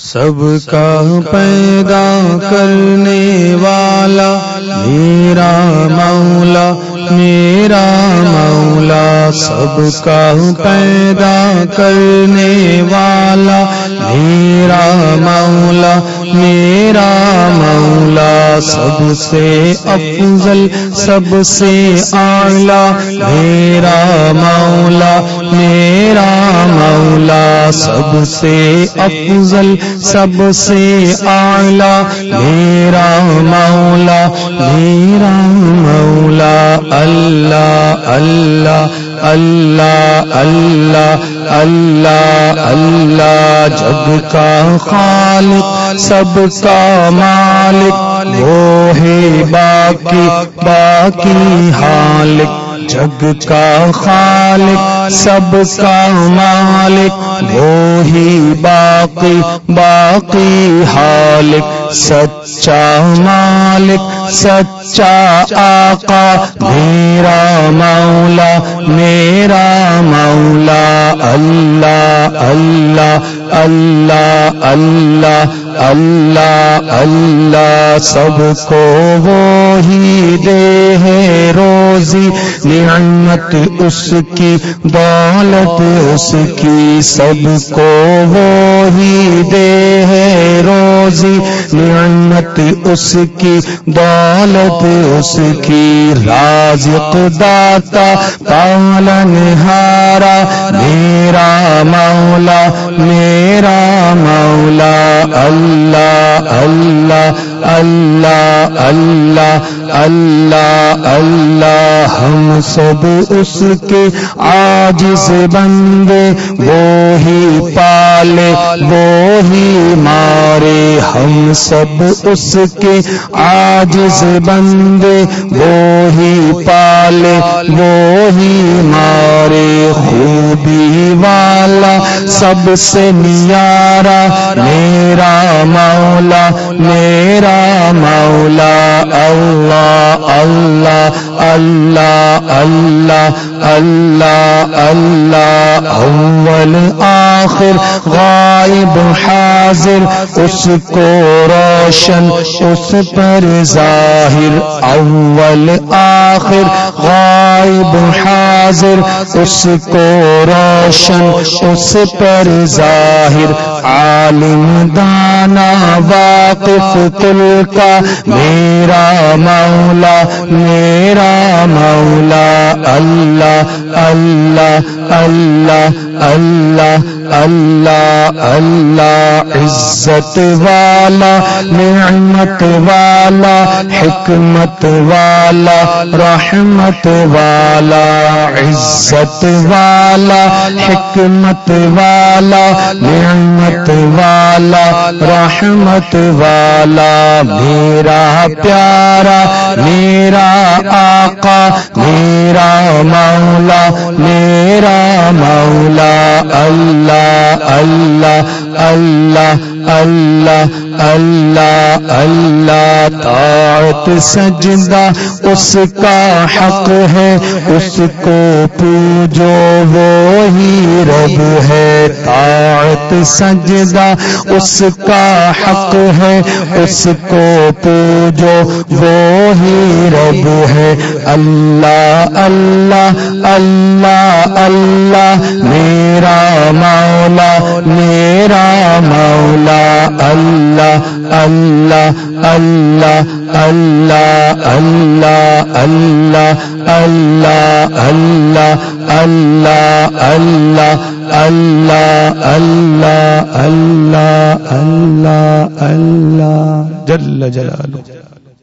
سب کا پیدا کرنے والا میرا مولا میرا مولا سب کا پیدا کرنے والا میرا مولا میرا مولا سب سے افضل، سب سے اعلی۔ میرا مولا میرا مولا سب سے افضل، سب سے اعلی۔ میرا مولا میرا مولا، اللہ اللہ۔ اللہ اللہ اللہ اللہ، جگ کا خالق، سب کا مالک، وہ ہے باقی باقی حالک، جگ کا خالق، سب کا مالک وہی باقی باقی حالق سچا مالک، سچا آقا، میرا مولا میرا مولا، اللہ اللہ اللہ اللہ اللہ اللہ، سب کو وہی دے ہے روزی، نعمت اس کی، دولت اس کی، سب کو وہی دے ہے روزی نعمت اس کی، دولت اس کی، رازق داتا پالن ہارا میرا مولا میرا مولا اللہ اللہ اللہ اللہ اللہ اللہ اللہ ہم سب اس کے آجز بندے وہی پالے وہی مارے۔ ہم سب اس کے آجز بندے وہی پالے وہی مارے۔ خوبی والا سب سے نیارا میرا مولا میرا مولا، اللہ اللہ اللہ اللہ اللہ اللہ. اول آخر غائب حاضر، اس کو روشن، اس پر ظاہر. اول آخر غائب حاضر، اس کو روشن، اس پر ظاہر. عالم دانا واقف تل کا، میرا مولا، میرا مولا اللہ اللہ اللہ اللہ اللہ اللہ عزت والا، نعمت والا، حکمت والا، رحمت والا، عزت والا، حکمت والا، نعمت والا، رحمت والا، میرا پیارا، میرا آقا، میرا مولا میرا مولا اللہ اللہ اللہ اللہ اللہ اللہ طاعت سجدہ، اس کا حق ہے، اس کو پوجو، وہی رب ہے، طاعت سجدہ، اس کا حق ہے، اس کو پوجو، وہی رب ہے۔ اللہ اللہ اللہ اللہ، میرا مولا میرا مولا، اللہ اللہ اللہ اللہ اللہ اللہ اللہ اللہ اللہ اللہ اللہ اللہ اللہ اللہ اللہ جل جلالہ